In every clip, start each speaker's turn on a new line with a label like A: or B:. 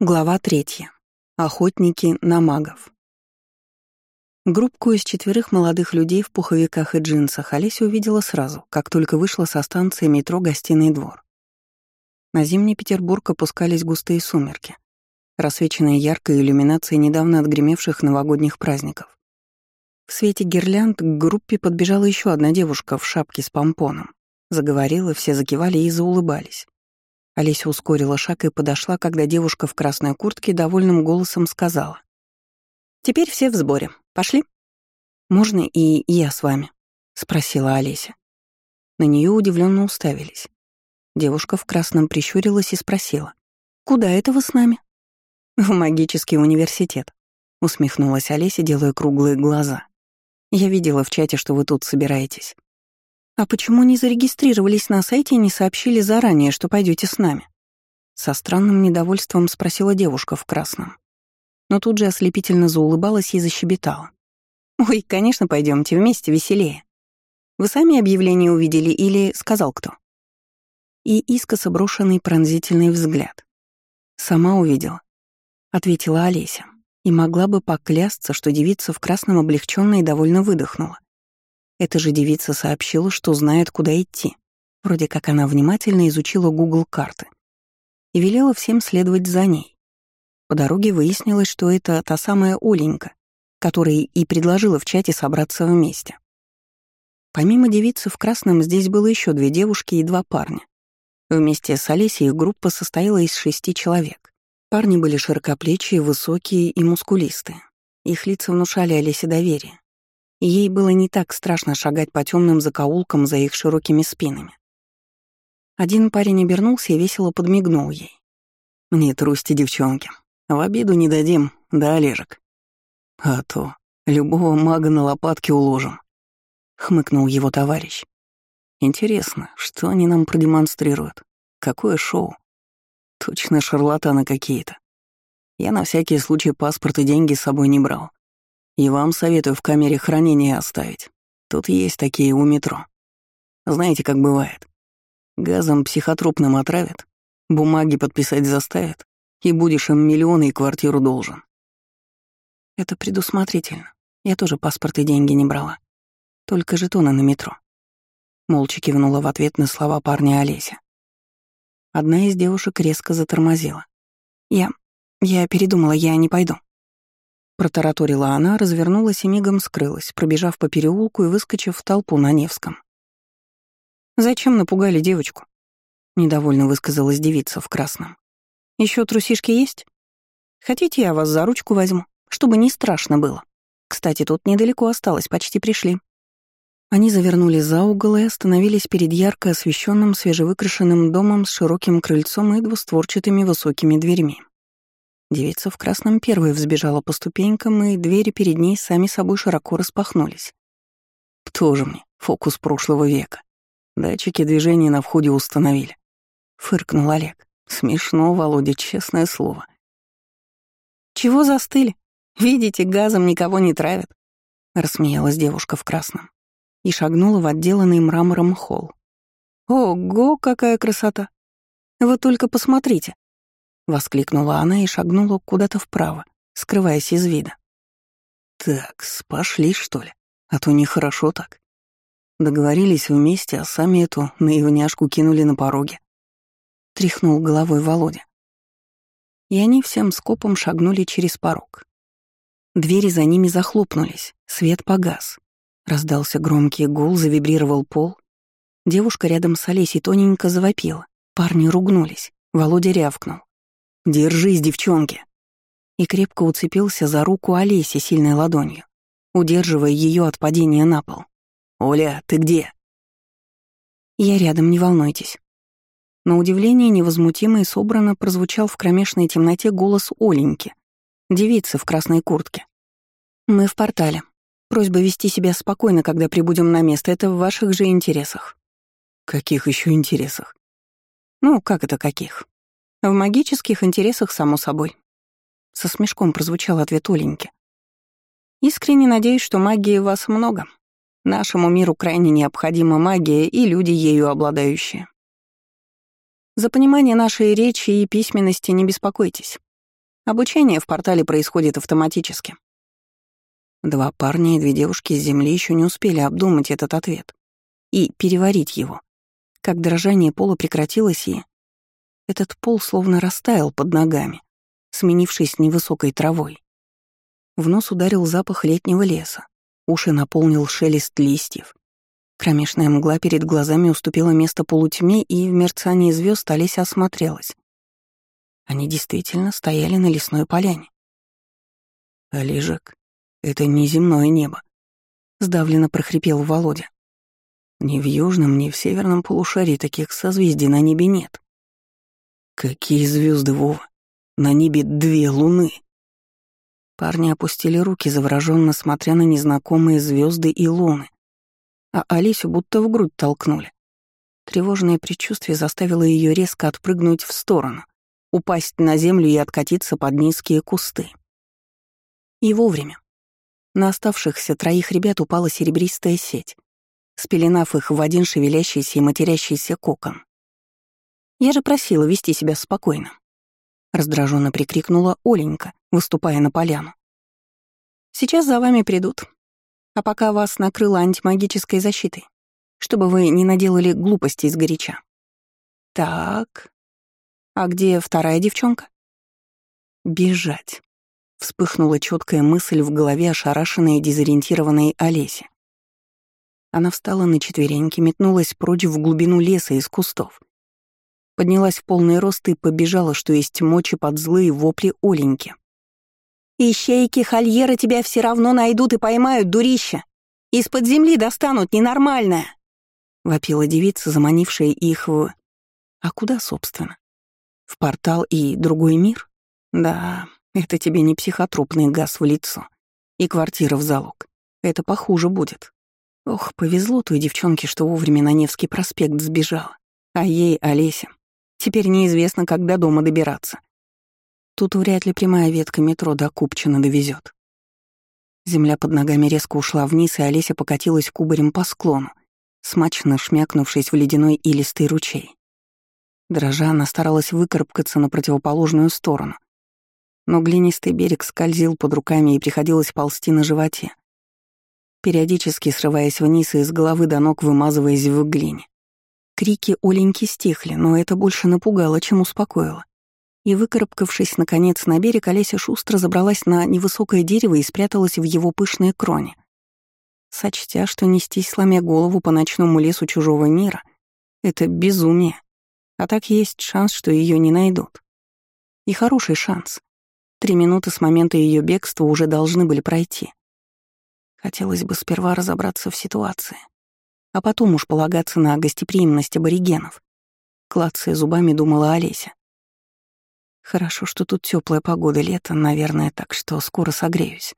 A: Глава третья. Охотники на магов. Группку из четверых молодых людей в пуховиках и джинсах Олеся увидела сразу, как только вышла со станции метро «Гостиный двор». На зимний Петербург опускались густые сумерки, рассвеченные яркой иллюминацией недавно отгремевших новогодних праздников. В свете гирлянд к группе подбежала еще одна девушка в шапке с помпоном. Заговорила, все закивали и заулыбались. Олеся ускорила шаг и подошла, когда девушка в красной куртке довольным голосом сказала. «Теперь все в сборе. Пошли?» «Можно и я с вами?» — спросила Олеся. На нее удивленно уставились. Девушка в красном прищурилась и спросила. «Куда это вы с нами?» «В магический университет», — усмехнулась Олеся, делая круглые глаза. «Я видела в чате, что вы тут собираетесь. «А почему не зарегистрировались на сайте и не сообщили заранее, что пойдете с нами?» Со странным недовольством спросила девушка в красном. Но тут же ослепительно заулыбалась и защебетала. «Ой, конечно, пойдемте вместе, веселее. Вы сами объявление увидели или сказал кто?» И искоса брошенный пронзительный взгляд. «Сама увидела», — ответила Олеся, и могла бы поклясться, что девица в красном облегченно и довольно выдохнула. Эта же девица сообщила, что знает, куда идти. Вроде как она внимательно изучила Google карты и велела всем следовать за ней. По дороге выяснилось, что это та самая Оленька, которая и предложила в чате собраться вместе. Помимо девицы в красном здесь было еще две девушки и два парня. Вместе с Олесей группа состояла из шести человек. Парни были широкоплечие, высокие и мускулистые. Их лица внушали Олесе доверие, ей было не так страшно шагать по темным закоулкам за их широкими спинами. Один парень обернулся и весело подмигнул ей. «Не трусьте, девчонки. В обиду не дадим, да, Олежек?» «А то любого мага на лопатки уложим», — хмыкнул его товарищ. «Интересно, что они нам продемонстрируют? Какое шоу? Точно шарлатаны какие-то. Я на всякий случай паспорт и деньги с собой не брал. И вам советую в камере хранения оставить. Тут есть такие у метро. Знаете, как бывает. Газом психотропным отравят, бумаги подписать заставят, и будешь им миллионы и квартиру должен. Это предусмотрительно. Я тоже паспорт и деньги не брала. Только жетоны на метро. Молча кивнула в ответ на слова парня Олеся. Одна из девушек резко затормозила. «Я... я передумала, я не пойду». Протараторила она, развернулась и мигом скрылась, пробежав по переулку и выскочив в толпу на Невском. «Зачем напугали девочку?» — недовольно высказалась девица в красном. Еще трусишки есть? Хотите, я вас за ручку возьму, чтобы не страшно было? Кстати, тут недалеко осталось, почти пришли». Они завернули за угол и остановились перед ярко освещенным свежевыкрашенным домом с широким крыльцом и двустворчатыми высокими дверьми. Девица в красном первой взбежала по ступенькам, и двери перед ней сами собой широко распахнулись. Тоже мне, фокус прошлого века. Датчики движения на входе установили. Фыркнул Олег. Смешно, Володя, честное слово. Чего застыли? Видите, газом никого не травят. Рассмеялась девушка в красном и шагнула в отделанный мрамором холл. Ого, какая красота! Вы только посмотрите. Воскликнула она и шагнула куда-то вправо, скрываясь из вида. Так, пошли, что ли? А то нехорошо так. Договорились вместе, а сами эту наивняшку кинули на пороге. Тряхнул головой Володя. И они всем скопом шагнули через порог. Двери за ними захлопнулись, свет погас. Раздался громкий гул, завибрировал пол. Девушка рядом с Олесей тоненько завопила. Парни ругнулись. Володя рявкнул. «Держись, девчонки!» И крепко уцепился за руку Олеси сильной ладонью, удерживая ее от падения на пол. «Оля, ты где?» «Я рядом, не волнуйтесь». На удивление невозмутимо и собрано прозвучал в кромешной темноте голос Оленьки, девицы в красной куртке. «Мы в портале. Просьба вести себя спокойно, когда прибудем на место. Это в ваших же интересах». «Каких еще интересах?» «Ну, как это каких? В магических интересах, само собой. Со смешком прозвучал ответ Оленьки. Искренне надеюсь, что магии вас много. Нашему миру крайне необходима магия и люди ею обладающие. За понимание нашей речи и письменности не беспокойтесь. Обучение в портале происходит автоматически. Два парня и две девушки с земли еще не успели обдумать этот ответ и переварить его. Как дрожание пола прекратилось и... Этот пол словно растаял под ногами, сменившись невысокой травой. В нос ударил запах летнего леса, уши наполнил шелест листьев. Кромешная мгла перед глазами уступила место полутьме, и в мерцании звезд Олеся осмотрелась. Они действительно стояли на лесной поляне. «Олежек, это не земное небо», — сдавленно прохрипел Володя. «Ни в южном, ни в северном полушарии таких созвездий на небе нет». «Какие звезды, Вова? На небе две луны!» Парни опустили руки, завороженно смотря на незнакомые звезды и луны, а Алисю будто в грудь толкнули. Тревожное предчувствие заставило ее резко отпрыгнуть в сторону, упасть на землю и откатиться под низкие кусты. И вовремя. На оставшихся троих ребят упала серебристая сеть, спеленав их в один шевелящийся и матерящийся кокон. «Я же просила вести себя спокойно», — раздраженно прикрикнула Оленька, выступая на поляну. «Сейчас за вами придут. А пока вас накрыла антимагической защитой, чтобы вы не наделали глупостей сгоряча. Так. А где вторая девчонка? Бежать. Вспыхнула четкая мысль в голове ошарашенной и дезориентированной Олеси. Она встала на четвереньки, метнулась прочь в глубину леса из кустов. Поднялась в полный рост и побежала, что есть мочи под злые вопли Оленьки. Ищейки Хольера тебя все равно найдут и поймают, дурища. Из-под земли достанут, ненормальная!» Вопила девица, заманившая их в... А куда, собственно? В портал и другой мир? Да, это тебе не психотропный газ в лицо. И квартира в залог. Это похуже будет. Ох, повезло той девчонке, что вовремя на Невский проспект сбежала. А ей, Олесе, теперь неизвестно, когда дома добираться. Тут вряд ли прямая ветка метро до Купчина довезет. Земля под ногами резко ушла вниз, и Олеся покатилась кубарем по склону, смачно шмякнувшись в ледяной илистый ручей. Дрожа, она старалась выкарабкаться на противоположную сторону. Но глинистый берег скользил под руками и приходилось ползти на животе, периодически срываясь вниз и с головы до ног вымазываясь в глине. Крики Оленьки стихли, но это больше напугало, чем успокоило и, выкарабкавшись, наконец, на берег, Олеся шустро забралась на невысокое дерево и спряталась в его пышные кроне. Сочтя, что нестись, сломя голову по ночному лесу чужого мира — это безумие. А так есть шанс, что ее не найдут. И хороший шанс. Три минуты с момента ее бегства уже должны были пройти. Хотелось бы сперва разобраться в ситуации, а потом уж полагаться на гостеприимность аборигенов. Клацая зубами, думала Олеся. Хорошо, что тут теплая погода, лето, наверное, так что скоро согреюсь.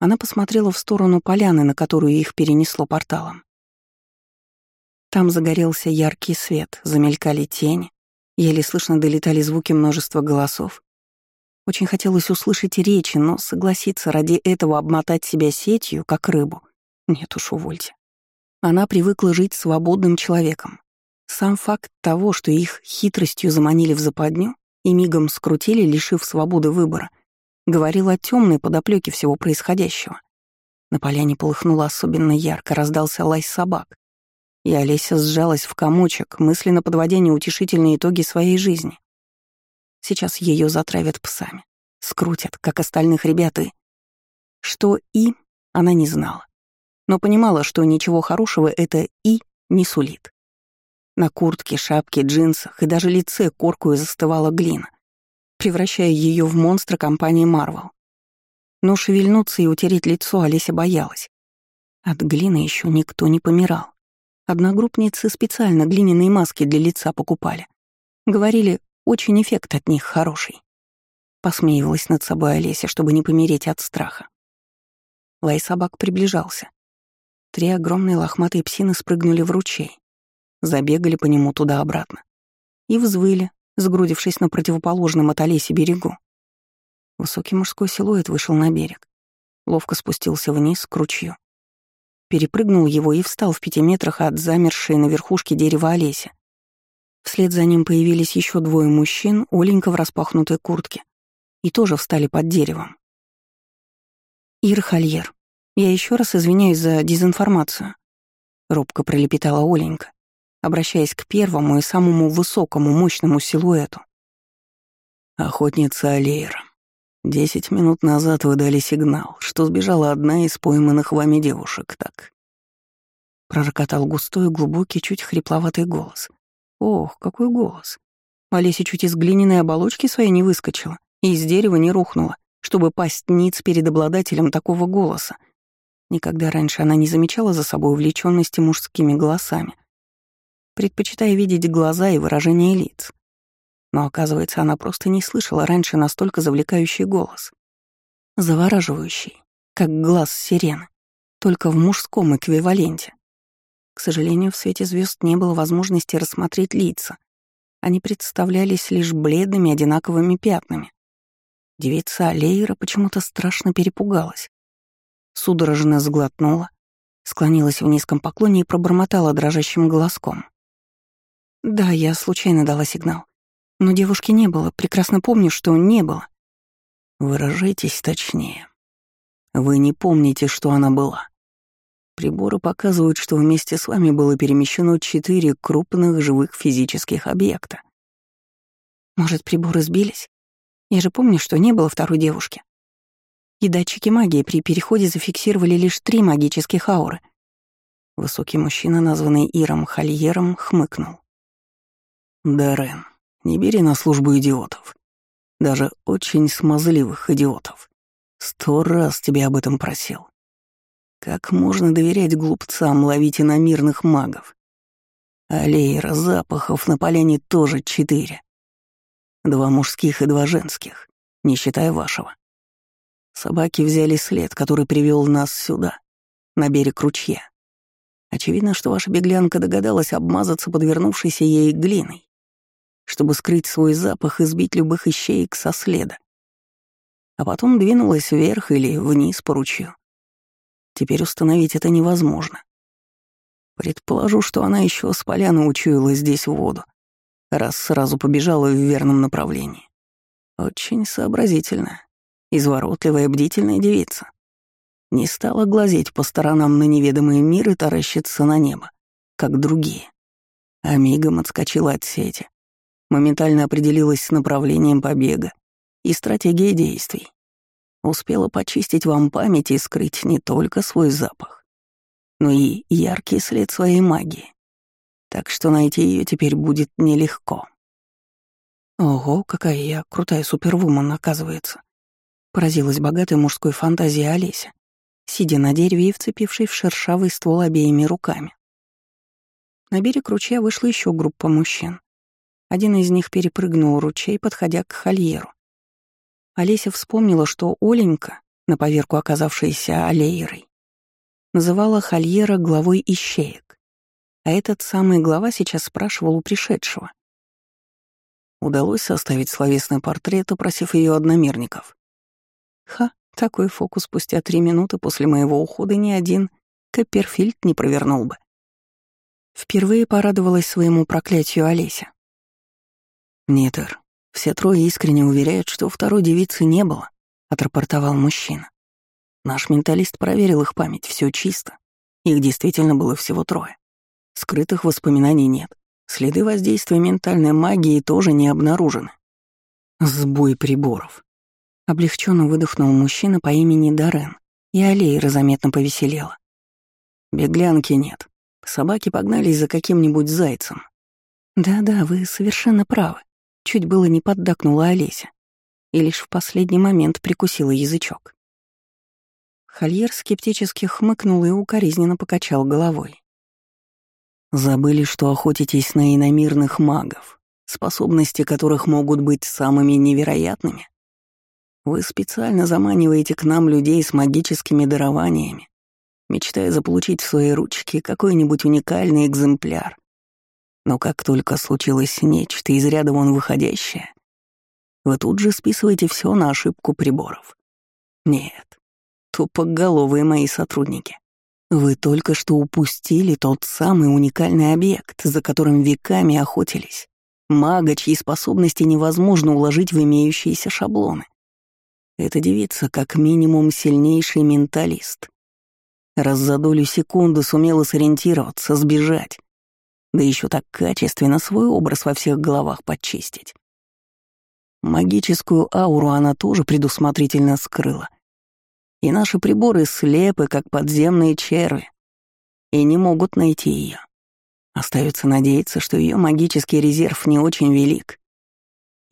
A: Она посмотрела в сторону поляны, на которую их перенесло порталом. Там загорелся яркий свет, замелькали тени, еле слышно долетали звуки множества голосов. Очень хотелось услышать речи, но согласиться ради этого обмотать себя сетью, как рыбу. Нет уж, увольте. Она привыкла жить свободным человеком. Сам факт того, что их хитростью заманили в западню, и мигом скрутили, лишив свободы выбора, говорил о темной подоплеке всего происходящего. На поляне полыхнуло особенно ярко, раздался лай собак. И Олеся сжалась в комочек, мысленно подводя неутешительные итоги своей жизни. Сейчас ее затравят псами, скрутят, как остальных ребят, и... Что «и» она не знала, но понимала, что ничего хорошего это «и» не сулит. На куртке, шапке, джинсах и даже лице коркую застывала глина, превращая ее в монстра компании Марвел. Но шевельнуться и утереть лицо Олеся боялась. От глины еще никто не помирал. Одногруппницы специально глиняные маски для лица покупали. Говорили, очень эффект от них хороший. Посмеивалась над собой Олеся, чтобы не помереть от страха. Лай собак приближался. Три огромные лохматые псины спрыгнули в ручей, забегали по нему туда-обратно и взвыли, сгрудившись на противоположном от Олеси берегу. Высокий мужской силуэт вышел на берег, ловко спустился вниз к ручью, перепрыгнул его и встал в пяти метрах от замершей на верхушке дерева Олеси. Вслед за ним появились еще двое мужчин, Оленька в распахнутой куртке, и тоже встали под деревом. «Ир Хольер, я еще раз извиняюсь за дезинформацию», — робко пролепетала Оленька, обращаясь к первому и самому высокому мощному силуэту.
B: «Охотница Алиера, десять минут назад вы дали сигнал, что сбежала одна из пойманных вами девушек, так?»
A: Пророкотал густой, глубокий, чуть хрипловатый голос. Ох, какой голос! Олеся чуть из глиняной оболочки своей не выскочила и из дерева не рухнула, чтобы пасть ниц перед обладателем такого голоса. Никогда раньше она не замечала за собой увлеченности мужскими голосами, предпочитая видеть глаза и выражение лиц. Но, оказывается, она просто не слышала раньше настолько завлекающий голос. Завораживающий, как глаз сирены, только в мужском эквиваленте. К сожалению, в свете звезд не было возможности рассмотреть лица. Они представлялись лишь бледными одинаковыми пятнами. Девица Алейра почему-то страшно перепугалась. Судорожно сглотнула, склонилась в низком поклоне и пробормотала дрожащим голоском. «Да, я случайно дала сигнал. Но девушки не было, прекрасно помню, что не было».
B: «Выражайтесь точнее. Вы не помните, что она была?» Приборы показывают, что вместе с вами было перемещено четыре крупных живых физических объекта.
A: Может, приборы сбились? Я же помню, что не было второй девушки. И датчики магии при переходе зафиксировали лишь три магических ауры. Высокий мужчина, названный Иром Хольером, хмыкнул.
B: «Даррен, не бери на службу идиотов. Даже очень смазливых идиотов. Сто раз тебе об этом просил. Как можно доверять глупцам, ловить иномирных магов? Алейра, запахов на поляне тоже четыре. Два мужских и два женских, не считая вашего. Собаки взяли след, который привел нас сюда, на берег ручья. Очевидно, что ваша беглянка догадалась обмазаться подвернувшейся ей глиной, чтобы скрыть свой запах и сбить любых ищеек со следа. А потом двинулась вверх или вниз по ручью. Теперь установить это невозможно. Предположу, что она еще с поляны учуяла здесь воду, раз сразу побежала в верном направлении. Очень сообразительная, изворотливая, бдительная девица. Не стала глазеть по сторонам на неведомый мир и таращиться на небо, как другие. А мигом отскочила от сети, моментально определилась с направлением побега и стратегией действий. Успела почистить вам память и скрыть не только свой запах, но и яркий след своей магии. Так что найти ее теперь будет нелегко.
A: Ого, какая я крутая супервумен, оказывается. Поразилась богатой мужской фантазией Олеся, сидя на дереве и вцепившей в шершавый ствол обеими руками. На берег ручья вышла еще группа мужчин. Один из них перепрыгнул ручей, подходя к хольеру. Олеся вспомнила, что Оленька, на поверку оказавшаяся Алейрой, называла Хольера главой ищеек, а этот самый глава сейчас спрашивал у пришедшего.
B: Удалось составить словесный портрет, опросив ее одномерников.
A: Ха, такой фокус спустя три минуты после моего ухода ни один Копперфильд не провернул бы. Впервые порадовалась своему проклятию Олеся.
B: «Нет, все трое искренне уверяют, что второй девицы не было, отрапортовал мужчина. Наш менталист проверил их память, все чисто. Их действительно было всего трое. Скрытых воспоминаний нет. Следы воздействия ментальной магии тоже не обнаружены.
A: Сбой приборов. Облегченно выдохнул мужчина по имени Дарен, и Алейра заметно повеселела.
B: Беглянки нет. Собаки погнались за каким-нибудь зайцем.
A: Да-да, вы совершенно правы. Чуть было не поддакнула Олеся и лишь в последний момент прикусила язычок. Хольер скептически хмыкнул и укоризненно покачал головой.
B: «Забыли, что охотитесь на иномирных магов, способности которых могут быть самыми невероятными? Вы специально заманиваете к нам людей с магическими дарованиями, мечтая заполучить в свои ручки какой-нибудь уникальный экземпляр, но как только случилось нечто из ряда вон выходящее, вы тут же списываете все на ошибку приборов. Нет, тупоголовые мои сотрудники. Вы только что упустили тот самый уникальный объект, за которым веками охотились. Мага, чьи способности невозможно уложить в имеющиеся шаблоны. Эта девица как минимум сильнейший менталист. Раз за долю секунды сумела сориентироваться, сбежать. Да еще так качественно свой образ во всех головах подчистить. Магическую ауру она тоже предусмотрительно скрыла. И наши приборы слепы, как подземные черви, и не могут найти ее. Остается надеяться, что ее магический резерв не очень велик,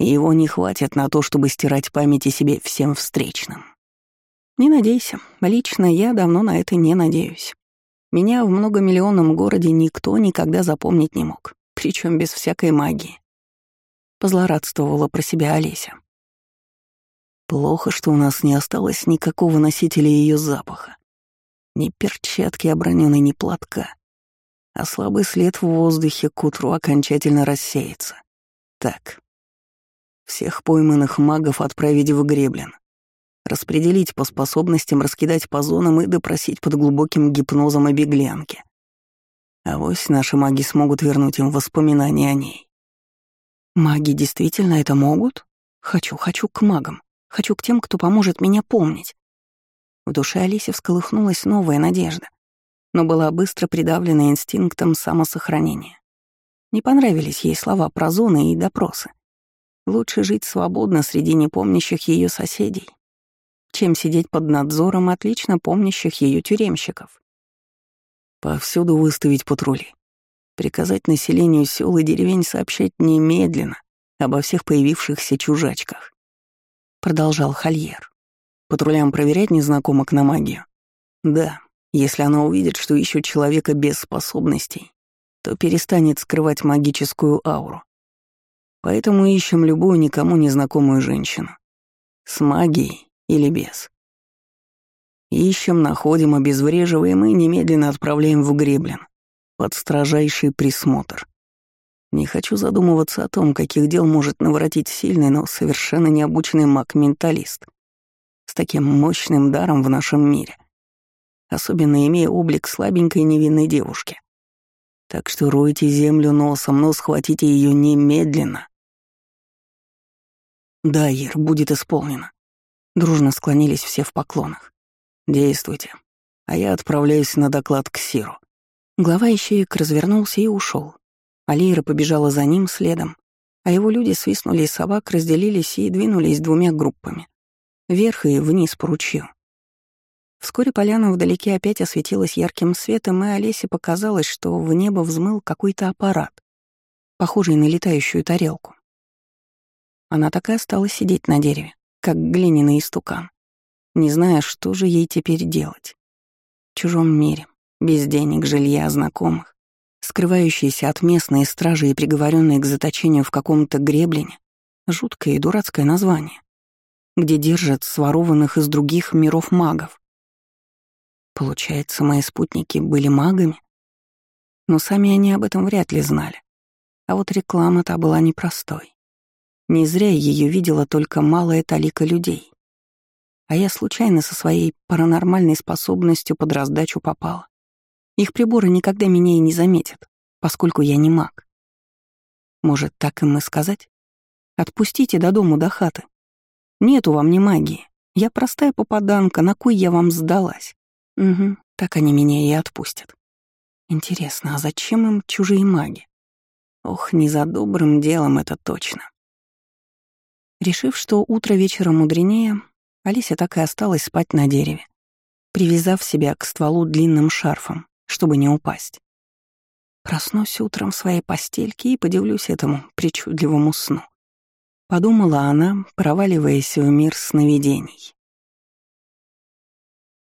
B: и его не хватит на то, чтобы стирать память о себе всем встречным. Не надейся. Лично я давно на это не надеюсь. Меня в многомиллионном городе никто никогда запомнить не мог, причем без всякой магии. Позлорадствовала про себя Олеся. Плохо, что у нас не осталось никакого носителя ее запаха. Ни перчатки оброненной, ни платка. А слабый след в воздухе к утру окончательно рассеется. Так. Всех пойманных магов отправить в греблен. Распределить по способностям, раскидать по зонам и допросить под глубоким гипнозом о беглянке. А вось наши маги смогут вернуть им воспоминания о ней. Маги действительно это могут? Хочу, хочу к магам. Хочу к тем, кто поможет меня помнить. В душе Алисе всколыхнулась новая надежда, но была быстро придавлена инстинктом самосохранения. Не понравились ей слова про зоны и допросы. Лучше жить свободно среди непомнящих ее соседей, чем сидеть под надзором отлично помнящих ее тюремщиков. Повсюду выставить патрули. Приказать населению сел и деревень сообщать немедленно обо всех появившихся чужачках. Продолжал Хольер. Патрулям проверять незнакомок на магию? Да, если она увидит, что ищут человека без способностей, то перестанет скрывать магическую ауру. Поэтому ищем любую никому незнакомую женщину. С магией или без. Ищем, находим, обезвреживаем и немедленно отправляем в Греблен под строжайший присмотр. Не хочу задумываться о том, каких дел может наворотить сильный, но совершенно необученный маг-менталист с таким мощным даром в нашем мире, особенно имея облик слабенькой невинной девушки. Так что ройте землю носом, но схватите ее немедленно. Да, Ир, будет исполнено. Дружно склонились все в поклонах. Действуйте. А я отправляюсь на доклад к Сиру. Глава ищеек развернулся и ушел. Алира побежала за ним следом, а его люди свистнули из собак, разделились и двинулись двумя группами. Вверх и вниз по ручью. Вскоре поляна вдалеке опять осветилась ярким светом, и Олесе показалось, что в небо взмыл какой-то аппарат, похожий на летающую тарелку. Она так и осталась сидеть на дереве, как глиняный истукан, не зная, что же ей теперь делать. В чужом мире, без денег, жилья, знакомых, скрывающиеся от местной стражи и приговоренные к заточению в каком-то греблине, жуткое и дурацкое название, где держат сворованных из других миров магов. Получается, мои спутники были магами? Но сами они об этом вряд ли знали. А вот реклама та была непростой. Не зря ее видела только малая талика людей. А я случайно со своей паранормальной способностью под раздачу попала. Их приборы никогда меня и не заметят, поскольку я не маг. Может, так им и сказать? Отпустите до дому, до хаты. Нету вам ни магии. Я простая попаданка, на кой я вам сдалась? Угу, так они меня и отпустят. Интересно, а зачем им чужие маги? Ох, не за добрым делом это точно. Решив, что утро вечера мудренее, Алися так и осталась спать на дереве, привязав себя к стволу длинным шарфом, чтобы не упасть. Проснусь утром в своей постельке и подивлюсь этому причудливому сну. Подумала она, проваливаясь в мир сновидений.